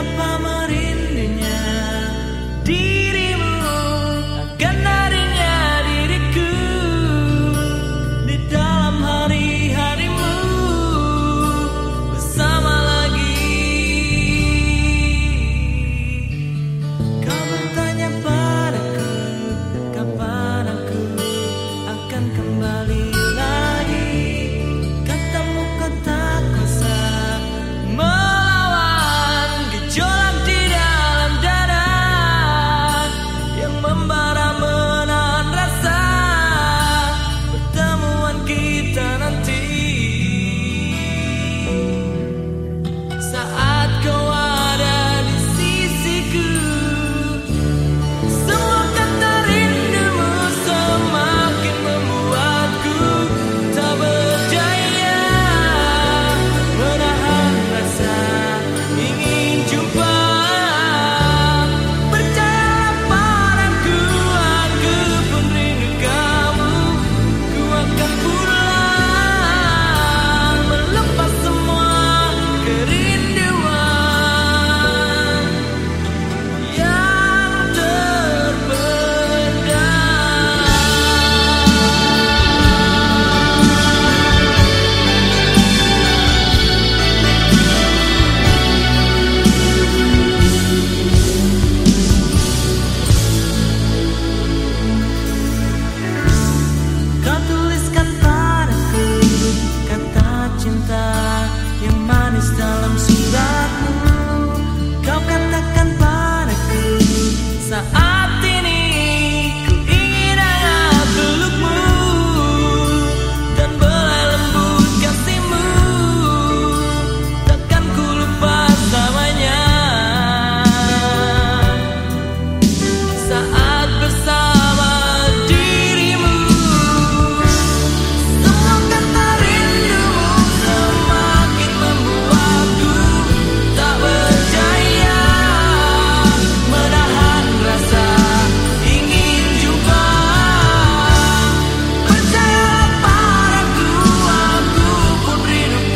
up on dalam surat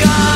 God.